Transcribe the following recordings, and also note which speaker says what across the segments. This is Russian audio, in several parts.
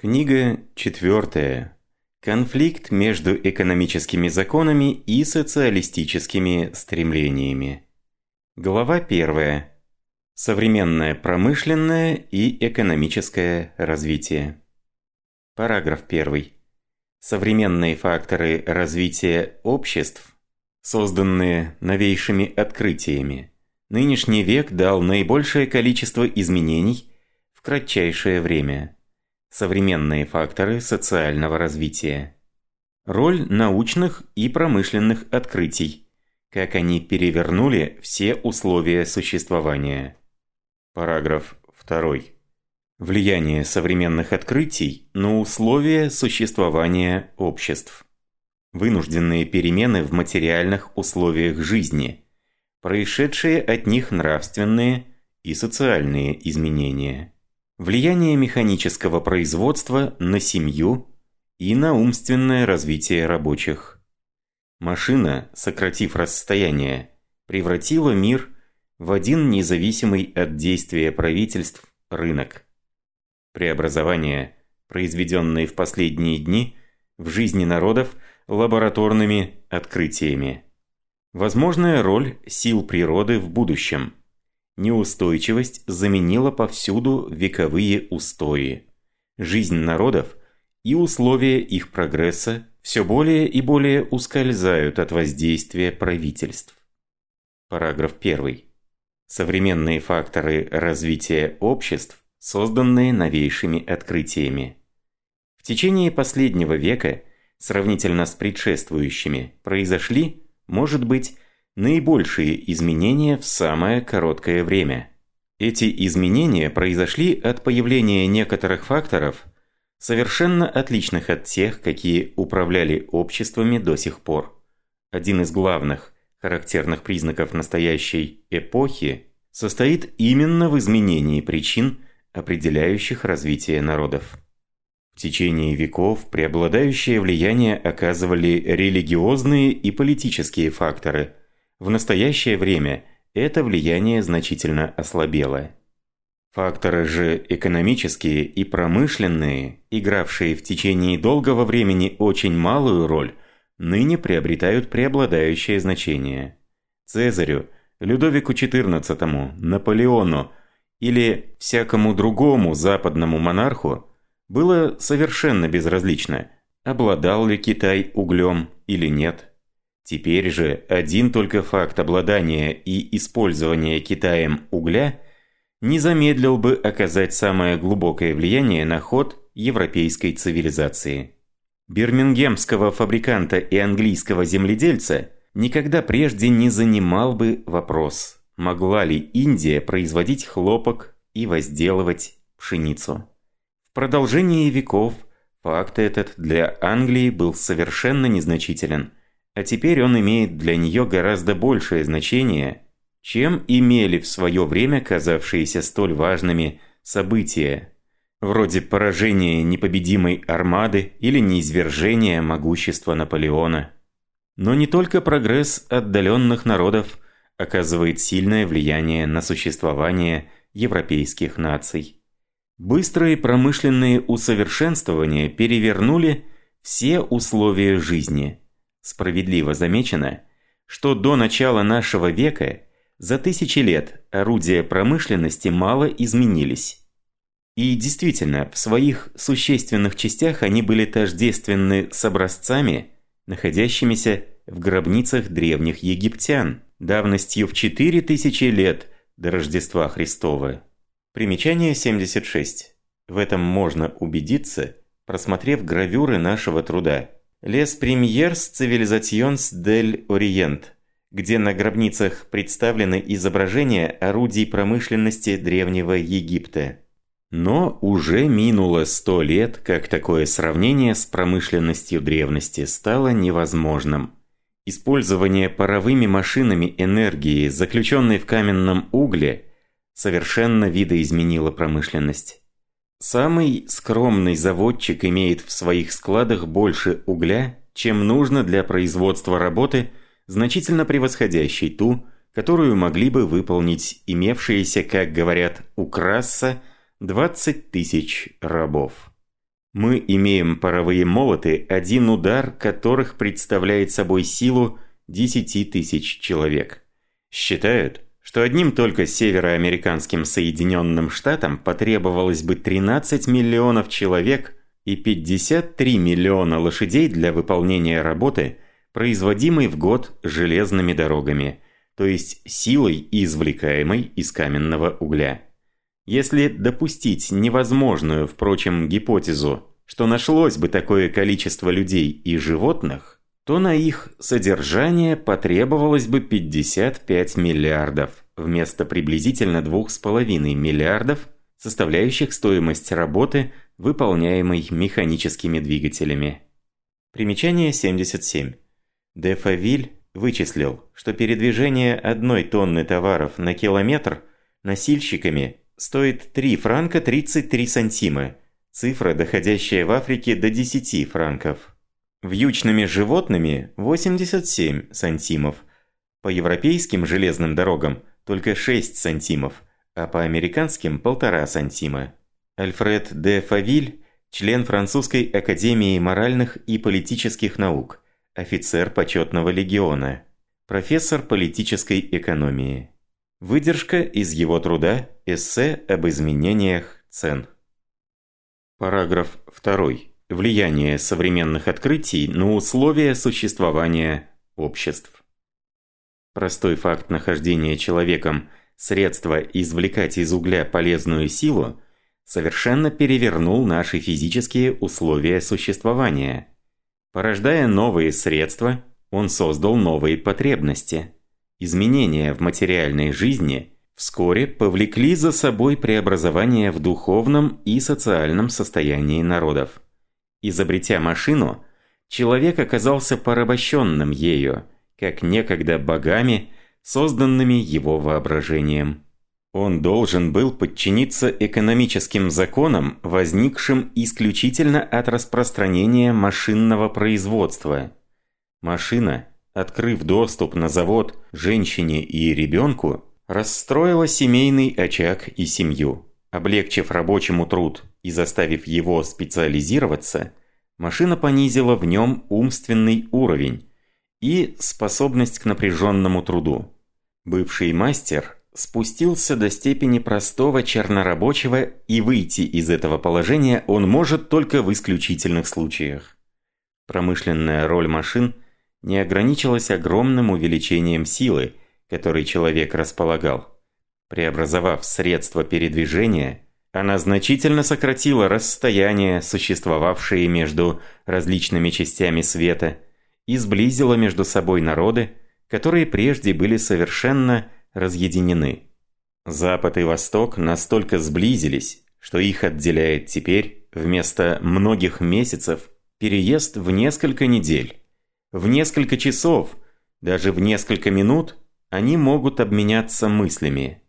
Speaker 1: Книга четвертая. Конфликт между экономическими законами и социалистическими стремлениями. Глава первая. Современное промышленное и экономическое развитие. Параграф первый. Современные факторы развития обществ, созданные новейшими открытиями, нынешний век дал наибольшее количество изменений в кратчайшее время. Современные факторы социального развития. Роль научных и промышленных открытий. Как они перевернули все условия существования. Параграф 2. Влияние современных открытий на условия существования обществ. Вынужденные перемены в материальных условиях жизни, происшедшие от них нравственные и социальные изменения. Влияние механического производства на семью и на умственное развитие рабочих. Машина, сократив расстояние, превратила мир в один независимый от действия правительств рынок. Преобразования, произведенные в последние дни в жизни народов лабораторными открытиями. Возможная роль сил природы в будущем – неустойчивость заменила повсюду вековые устои. Жизнь народов и условия их прогресса все более и более ускользают от воздействия правительств. Параграф 1. Современные факторы развития обществ, созданные новейшими открытиями. В течение последнего века, сравнительно с предшествующими, произошли, может быть, наибольшие изменения в самое короткое время. Эти изменения произошли от появления некоторых факторов, совершенно отличных от тех, какие управляли обществами до сих пор. Один из главных характерных признаков настоящей эпохи состоит именно в изменении причин, определяющих развитие народов. В течение веков преобладающее влияние оказывали религиозные и политические факторы – в настоящее время это влияние значительно ослабело. Факторы же экономические и промышленные, игравшие в течение долгого времени очень малую роль, ныне приобретают преобладающее значение. Цезарю, Людовику XIV, Наполеону или всякому другому западному монарху было совершенно безразлично, обладал ли Китай углем или нет. Теперь же один только факт обладания и использования Китаем угля не замедлил бы оказать самое глубокое влияние на ход европейской цивилизации. Бирмингемского фабриканта и английского земледельца никогда прежде не занимал бы вопрос, могла ли Индия производить хлопок и возделывать пшеницу. В продолжении веков факт этот для Англии был совершенно незначителен – а теперь он имеет для нее гораздо большее значение, чем имели в свое время казавшиеся столь важными события, вроде поражения непобедимой армады или неизвержения могущества Наполеона. Но не только прогресс отдаленных народов оказывает сильное влияние на существование европейских наций. Быстрые промышленные усовершенствования перевернули все условия жизни – Справедливо замечено, что до начала нашего века за тысячи лет орудия промышленности мало изменились. И действительно, в своих существенных частях они были тождественны с образцами, находящимися в гробницах древних египтян, давностью в 4000 лет до Рождества Христова. Примечание 76. В этом можно убедиться, просмотрев гравюры нашего труда. Les Premières Civilisations del Orient, где на гробницах представлены изображения орудий промышленности Древнего Египта. Но уже минуло сто лет, как такое сравнение с промышленностью древности стало невозможным. Использование паровыми машинами энергии, заключенной в каменном угле, совершенно видоизменило промышленность. Самый скромный заводчик имеет в своих складах больше угля, чем нужно для производства работы, значительно превосходящей ту, которую могли бы выполнить имевшиеся, как говорят, у Краса 20 тысяч рабов. Мы имеем паровые молоты, один удар которых представляет собой силу 10 тысяч человек. Считают, что одним только североамериканским Соединенным Штатам потребовалось бы 13 миллионов человек и 53 миллиона лошадей для выполнения работы, производимой в год железными дорогами, то есть силой, извлекаемой из каменного угля. Если допустить невозможную, впрочем, гипотезу, что нашлось бы такое количество людей и животных, то на их содержание потребовалось бы 55 миллиардов вместо приблизительно 2,5 миллиардов, составляющих стоимость работы, выполняемой механическими двигателями. Примечание 77. Дефавиль вычислил, что передвижение одной тонны товаров на километр носильщиками стоит 3 франка 33 сантима, цифра, доходящая в Африке до 10 франков. Вьючными животными 87 сантимов. По европейским железным дорогам только 6 сантимов, а по американским полтора сантима. Альфред де Фавиль, член Французской академии моральных и политических наук, офицер почетного легиона, профессор политической экономии. Выдержка из его труда «Эссе об изменениях цен». Параграф 2. Влияние современных открытий на условия существования обществ. Простой факт нахождения человеком средства извлекать из угля полезную силу совершенно перевернул наши физические условия существования. Порождая новые средства, он создал новые потребности. Изменения в материальной жизни вскоре повлекли за собой преобразование в духовном и социальном состоянии народов. Изобретя машину, человек оказался порабощенным ею, как некогда богами, созданными его воображением. Он должен был подчиниться экономическим законам, возникшим исключительно от распространения машинного производства. Машина, открыв доступ на завод женщине и ребенку, расстроила семейный очаг и семью. Облегчив рабочему труд и заставив его специализироваться, машина понизила в нем умственный уровень и способность к напряженному труду. Бывший мастер спустился до степени простого чернорабочего и выйти из этого положения он может только в исключительных случаях. Промышленная роль машин не ограничилась огромным увеличением силы, которой человек располагал. Преобразовав средства передвижения, она значительно сократила расстояние, существовавшее между различными частями света, и сблизила между собой народы, которые прежде были совершенно разъединены. Запад и Восток настолько сблизились, что их отделяет теперь, вместо многих месяцев, переезд в несколько недель. В несколько часов, даже в несколько минут, они могут обменяться мыслями.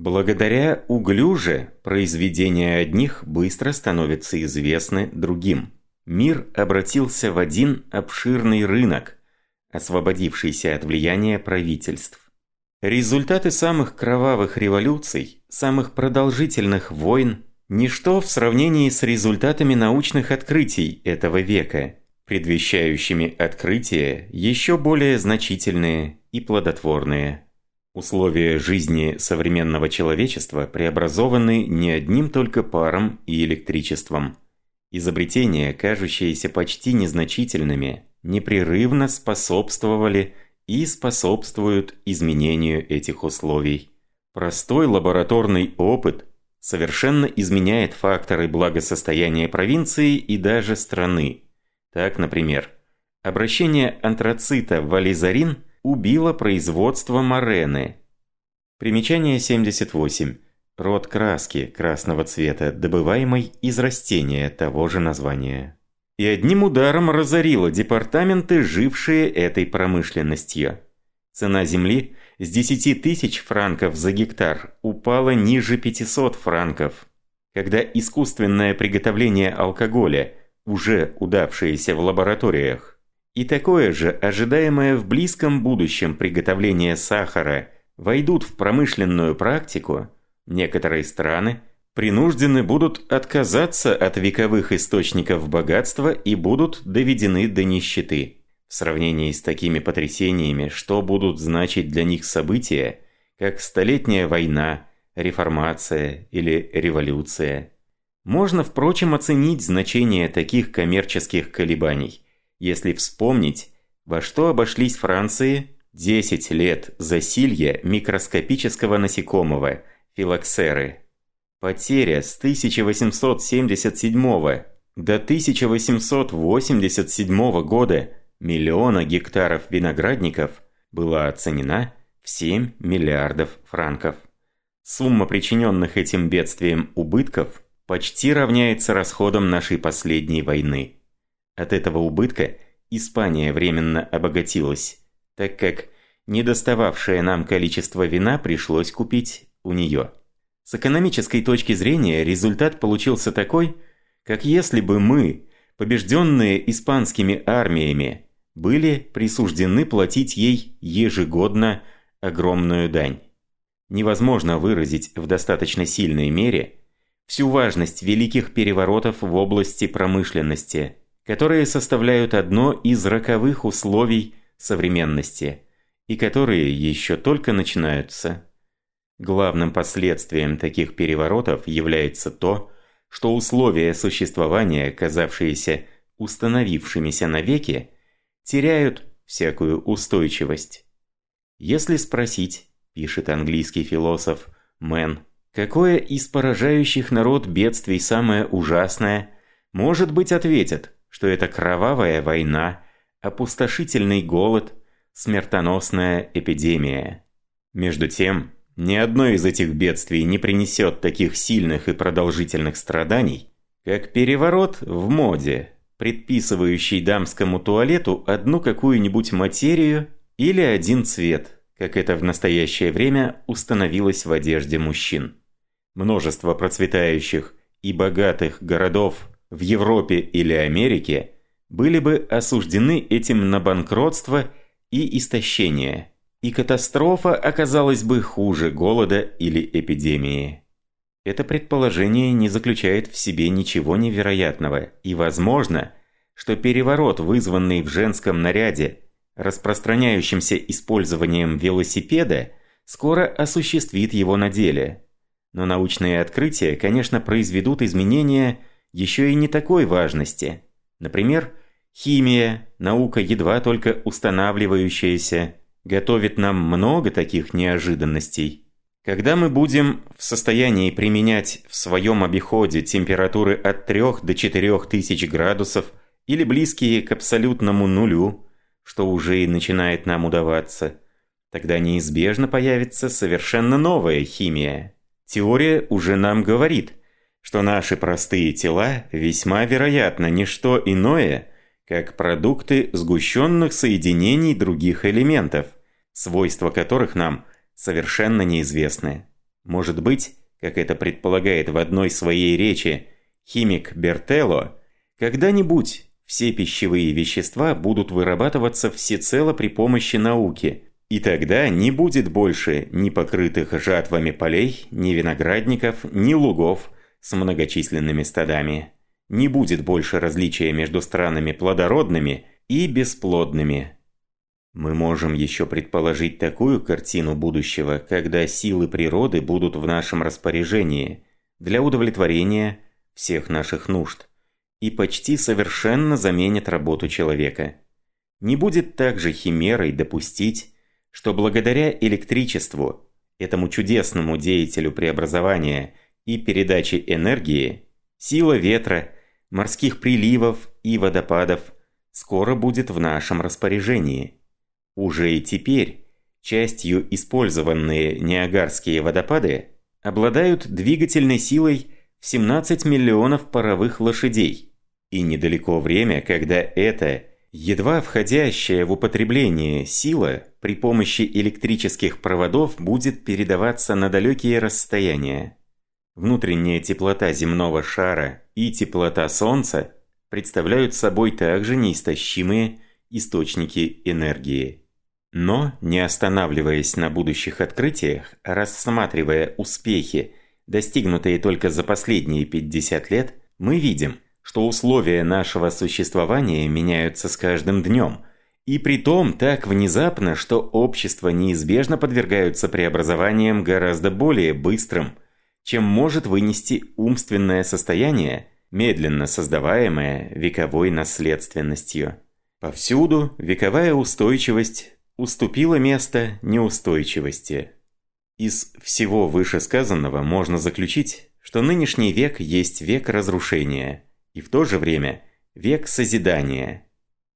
Speaker 1: Благодаря углю же произведения одних быстро становятся известны другим. Мир обратился в один обширный рынок, освободившийся от влияния правительств. Результаты самых кровавых революций, самых продолжительных войн – ничто в сравнении с результатами научных открытий этого века, предвещающими открытия еще более значительные и плодотворные. Условия жизни современного человечества преобразованы не одним только паром и электричеством. Изобретения, кажущиеся почти незначительными, непрерывно способствовали и способствуют изменению этих условий. Простой лабораторный опыт совершенно изменяет факторы благосостояния провинции и даже страны. Так, например, обращение антрацита в ализарин – убило производство морены. Примечание 78. Род краски красного цвета, добываемой из растения того же названия. И одним ударом разорило департаменты, жившие этой промышленностью. Цена земли с 10 тысяч франков за гектар упала ниже 500 франков. Когда искусственное приготовление алкоголя, уже удавшееся в лабораториях, и такое же ожидаемое в близком будущем приготовление сахара войдут в промышленную практику, некоторые страны принуждены будут отказаться от вековых источников богатства и будут доведены до нищеты. В сравнении с такими потрясениями, что будут значить для них события, как Столетняя война, реформация или революция. Можно, впрочем, оценить значение таких коммерческих колебаний, если вспомнить, во что обошлись Франции 10 лет засилья микроскопического насекомого – филоксеры. Потеря с 1877 до 1887 года миллиона гектаров виноградников была оценена в 7 миллиардов франков. Сумма причиненных этим бедствием убытков почти равняется расходам нашей последней войны. От этого убытка Испания временно обогатилась, так как недостававшее нам количество вина пришлось купить у нее. С экономической точки зрения результат получился такой, как если бы мы, побежденные испанскими армиями, были присуждены платить ей ежегодно огромную дань. Невозможно выразить в достаточно сильной мере всю важность великих переворотов в области промышленности, которые составляют одно из роковых условий современности и которые еще только начинаются. Главным последствием таких переворотов является то, что условия существования, казавшиеся установившимися навеки, теряют всякую устойчивость. Если спросить, пишет английский философ Мэн, какое из поражающих народ бедствий самое ужасное, может быть ответят, что это кровавая война, опустошительный голод, смертоносная эпидемия. Между тем, ни одно из этих бедствий не принесет таких сильных и продолжительных страданий, как переворот в моде, предписывающий дамскому туалету одну какую-нибудь материю или один цвет, как это в настоящее время установилось в одежде мужчин. Множество процветающих и богатых городов в Европе или Америке были бы осуждены этим на банкротство и истощение, и катастрофа оказалась бы хуже голода или эпидемии. Это предположение не заключает в себе ничего невероятного, и возможно, что переворот, вызванный в женском наряде, распространяющимся использованием велосипеда, скоро осуществит его на деле. Но научные открытия, конечно, произведут изменения еще и не такой важности. Например, химия, наука едва только устанавливающаяся, готовит нам много таких неожиданностей. Когда мы будем в состоянии применять в своем обиходе температуры от 3 до 4 тысяч градусов или близкие к абсолютному нулю, что уже и начинает нам удаваться, тогда неизбежно появится совершенно новая химия. Теория уже нам говорит, что наши простые тела весьма вероятно не что иное, как продукты сгущенных соединений других элементов, свойства которых нам – совершенно неизвестны. Может быть, как это предполагает в одной своей речи химик Бертелло, когда-нибудь все пищевые вещества будут вырабатываться всецело при помощи науки, и тогда не будет больше ни покрытых жатвами полей, ни виноградников, ни лугов с многочисленными стадами. Не будет больше различия между странами плодородными и бесплодными. Мы можем еще предположить такую картину будущего, когда силы природы будут в нашем распоряжении для удовлетворения всех наших нужд и почти совершенно заменят работу человека. Не будет также химерой допустить, что благодаря электричеству, этому чудесному деятелю преобразования и передачи энергии, сила ветра, морских приливов и водопадов скоро будет в нашем распоряжении – уже и теперь частью использованные Ниагарские водопады обладают двигательной силой в 17 миллионов паровых лошадей. И недалеко время, когда эта, едва входящая в употребление сила при помощи электрических проводов будет передаваться на далекие расстояния. Внутренняя теплота земного шара и теплота Солнца представляют собой также неистощимые источники энергии. Но, не останавливаясь на будущих открытиях, рассматривая успехи достигнутые только за последние 50 лет, мы видим, что условия нашего существования меняются с каждым днем, и при том так внезапно, что общества неизбежно подвергаются преобразованиям гораздо более быстрым, чем может вынести умственное состояние, медленно создаваемое вековой наследственностью. Повсюду вековая устойчивость уступила место неустойчивости. Из всего вышесказанного можно заключить, что нынешний век есть век разрушения и в то же время век созидания.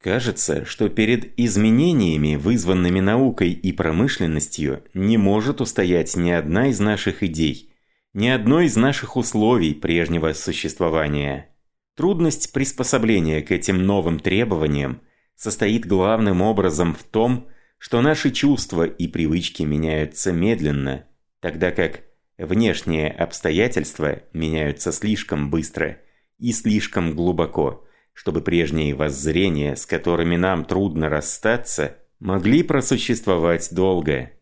Speaker 1: Кажется, что перед изменениями, вызванными наукой и промышленностью, не может устоять ни одна из наших идей, ни одно из наших условий прежнего существования. Трудность приспособления к этим новым требованиям состоит главным образом в том, что наши чувства и привычки меняются медленно, тогда как внешние обстоятельства меняются слишком быстро и слишком глубоко, чтобы прежние воззрения, с которыми нам трудно расстаться, могли просуществовать долго.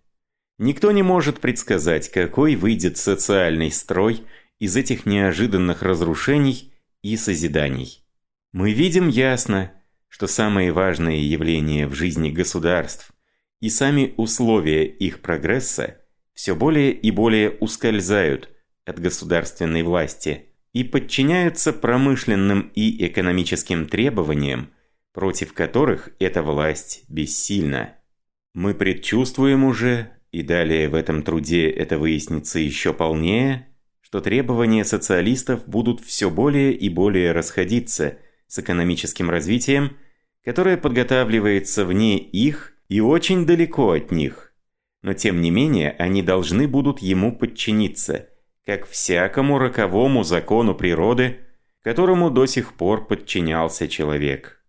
Speaker 1: Никто не может предсказать, какой выйдет социальный строй из этих неожиданных разрушений и созиданий. Мы видим ясно, что самые важные явления в жизни государств – и сами условия их прогресса все более и более ускользают от государственной власти и подчиняются промышленным и экономическим требованиям, против которых эта власть бессильна. Мы предчувствуем уже, и далее в этом труде это выяснится еще полнее, что требования социалистов будут все более и более расходиться с экономическим развитием, которое подготавливается вне их и очень далеко от них. Но тем не менее они должны будут ему подчиниться, как всякому роковому закону природы, которому до сих пор подчинялся человек.